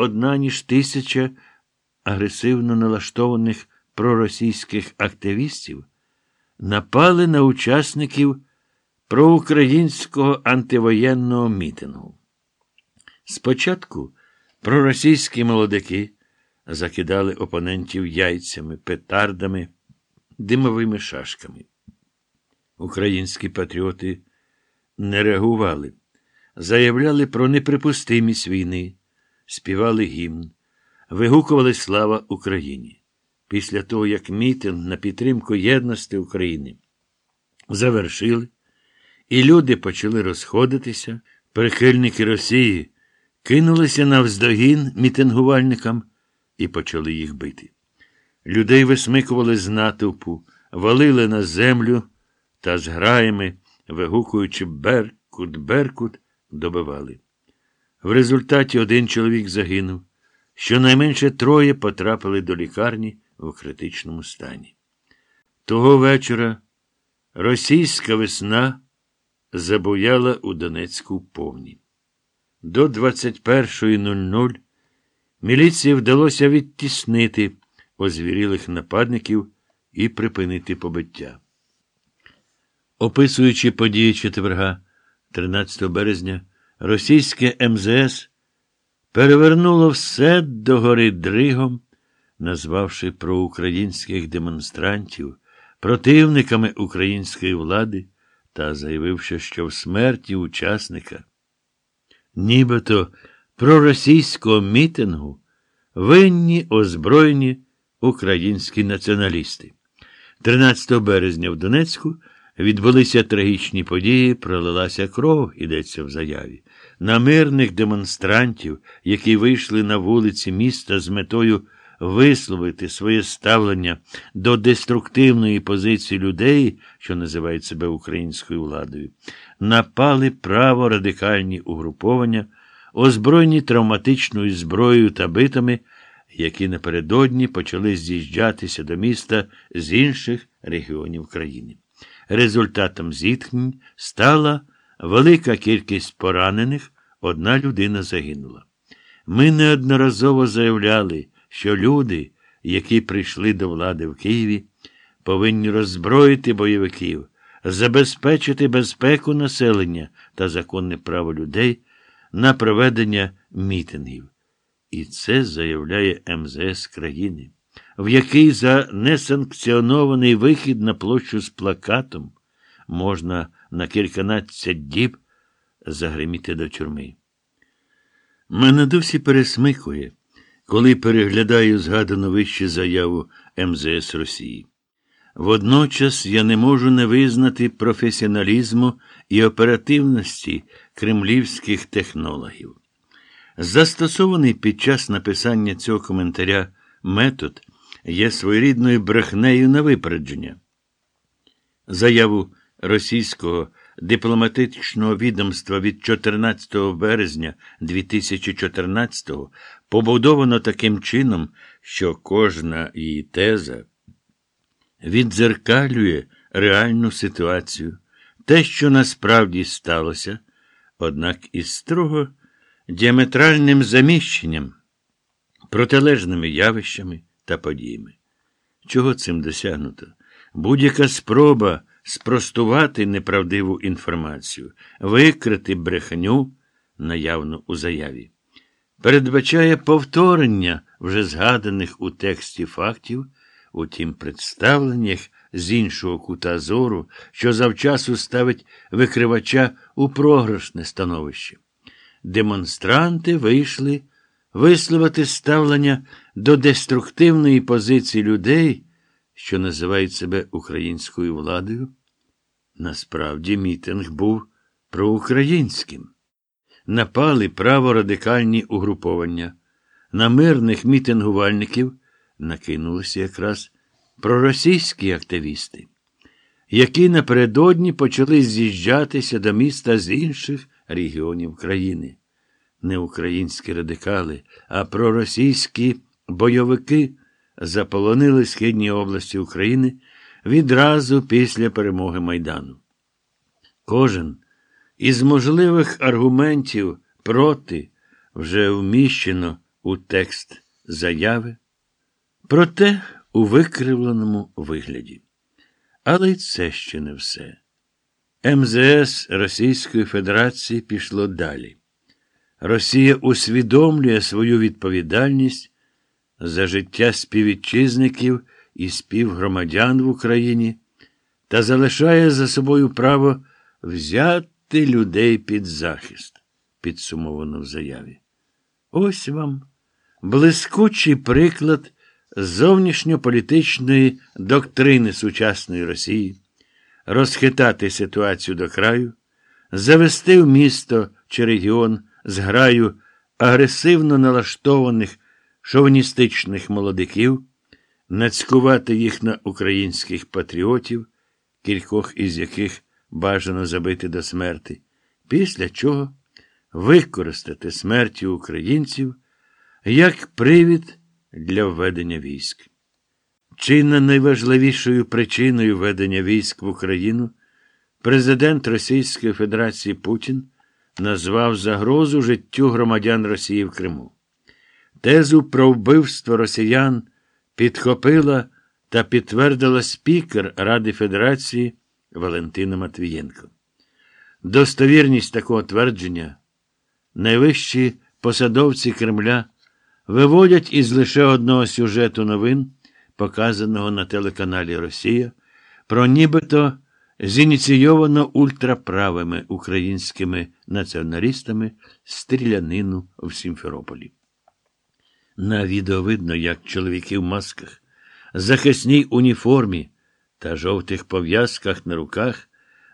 одна ніж тисяча агресивно налаштованих проросійських активістів напали на учасників проукраїнського антивоєнного мітингу. Спочатку проросійські молодики закидали опонентів яйцями, петардами, димовими шашками. Українські патріоти не реагували, заявляли про неприпустимість війни, співали гімн, вигукували слава Україні. Після того, як мітинг на підтримку єдності України завершили, і люди почали розходитися, прихильники Росії кинулися навздогін мітингувальникам і почали їх бити. Людей висмикували з натовпу, валили на землю та з граями, вигукуючи Беркут, Беркут, добивали. В результаті один чоловік загинув, щонайменше троє потрапили до лікарні в критичному стані. Того вечора російська весна забуяла у Донецьку повні. До 21.00 міліції вдалося відтіснити озвірілих нападників і припинити побиття. Описуючи події четверга, 13 березня, російське МЗС перевернуло все догори дригом, назвавши проукраїнських демонстрантів противниками української влади та заявивши, що в смерті учасника, нібито проросійського мітингу винні озброєні українські націоналісти. 13 березня в Донецьку відбулися трагічні події, пролилася кров, йдеться в заяві. На мирних демонстрантів, які вийшли на вулиці міста з метою висловити своє ставлення до деструктивної позиції людей, що називають себе українською владою, напали праворадикальні угруповання, озброєні травматичною зброєю та битами, які напередодні почали з'їжджатися до міста з інших регіонів країни. Результатом зіткнень стала велика кількість поранених, одна людина загинула. Ми неодноразово заявляли, що люди, які прийшли до влади в Києві, повинні роззброїти бойовиків, забезпечити безпеку населення та законне право людей на проведення мітингів. І це заявляє МЗС країни, в який за несанкціонований вихід на площу з плакатом можна на кільканадцять діб загриміти до тюрми. Мене досі пересмикує, коли переглядаю згадану вище заяву МЗС Росії. Водночас я не можу не визнати професіоналізму і оперативності кремлівських технологів. Застосований під час написання цього коментаря метод є своєрідною брехнею на випередження. Заяву російського дипломатичного відомства від 14 березня 2014-го побудовано таким чином, що кожна її теза віддзеркалює реальну ситуацію, те, що насправді сталося, однак із строго діаметральним заміщенням, протилежними явищами та подіями. Чого цим досягнуто? Будь-яка спроба спростувати неправдиву інформацію, викрити брехню, наявну у заяві, передбачає повторення вже згаданих у тексті фактів, утім представленнях з іншого кута зору, що завчасу ставить викривача у програшне становище. Демонстранти вийшли висловити ставлення до деструктивної позиції людей, що називають себе українською владою. Насправді мітинг був проукраїнським. Напали праворадикальні угруповання. На мирних мітингувальників накинулися якраз проросійські активісти, які напередодні почали з'їжджатися до міста з інших регіонів країни. Не українські радикали, а проросійські бойовики заполонили східні області України відразу після перемоги Майдану. Кожен із можливих аргументів проти вже вміщено у текст заяви, проте у викривленому вигляді. Але й це ще не все. МЗС Російської Федерації пішло далі. Росія усвідомлює свою відповідальність за життя співвітчизників і співгромадян в Україні та залишає за собою право взяти людей під захист, підсумовано в заяві. Ось вам блискучий приклад зовнішньополітичної доктрини сучасної Росії, розхитати ситуацію до краю, завести в місто чи регіон зграю агресивно налаштованих шовністичних молодиків, нацькувати їх на українських патріотів, кількох із яких бажано забити до смерти, після чого використати смерті українців як привід для введення військ. Чи не найважливішою причиною введення військ в Україну президент Російської Федерації Путін назвав загрозу життю громадян Росії в Криму. Тезу про вбивство росіян підхопила та підтвердила спікер Ради Федерації Валентина Матвієнко. Достовірність такого твердження найвищі посадовці Кремля виводять із лише одного сюжету новин, показаного на телеканалі Росія, про нібито зініційовано ультраправими українськими націоналістами стрілянину в Сімферополі. На відео видно, як чоловіки в масках, захисній уніформі та жовтих пов'язках на руках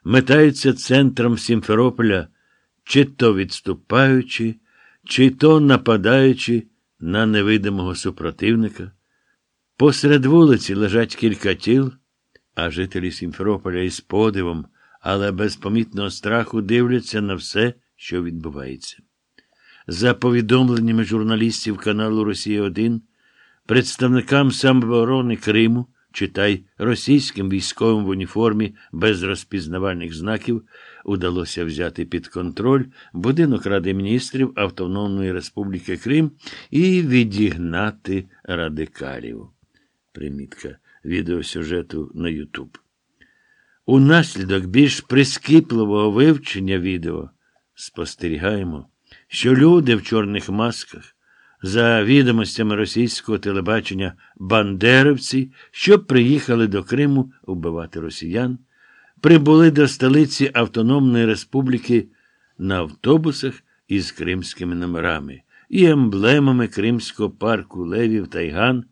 метаються центром Сімферополя, чи то відступаючи, чи то нападаючи на невидимого супротивника. Посеред вулиці лежать кілька тіл, а жителі Сімферополя із подивом, але без помітного страху дивляться на все, що відбувається. За повідомленнями журналістів каналу Росія 1 представникам самооборони Криму, читай російським військовим в уніформі без розпізнавальних знаків, удалося взяти під контроль будинок Ради міністрів Автономної Республіки Крим і відігнати радикалів. Примітка відеосюжету на Ютуб. Унаслідок більш прискіпливого вивчення відео спостерігаємо, що люди в чорних масках, за відомостями російського телебачення бандерівці, що приїхали до Криму вбивати росіян, прибули до столиці Автономної Республіки на автобусах із кримськими номерами і емблемами Кримського парку Левів Тайган.